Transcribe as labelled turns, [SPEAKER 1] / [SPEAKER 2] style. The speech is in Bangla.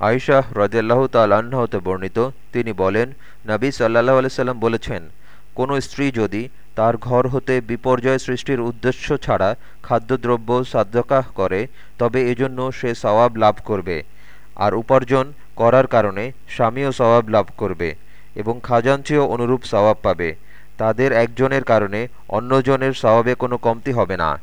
[SPEAKER 1] আয়শাহ রদিয়াল্লাহ তালাহতে বর্ণিত, তিনি বলেন, নবী সাল্লাহ আলসালাম বলেছেন, কোনো স্ত্রী যদি তার ঘর হতে বিপর্যয় সৃষ্টির উদ্দেশ্য ছাড়া খাদ্যদ্রব্য সাধ্যকাহ করে, তবে এজন্য সে সওয়াব লাভ করবে। আর উপার্জন করার কারণে স্বামীও সওয়াব লাভ করবে এবং খাজাঞ্চিও অনুরূপ সওয়াব পাবে। তাদের একজনের কারণে অন্যজনের সওয়াবে কোনো কমতি হবে না।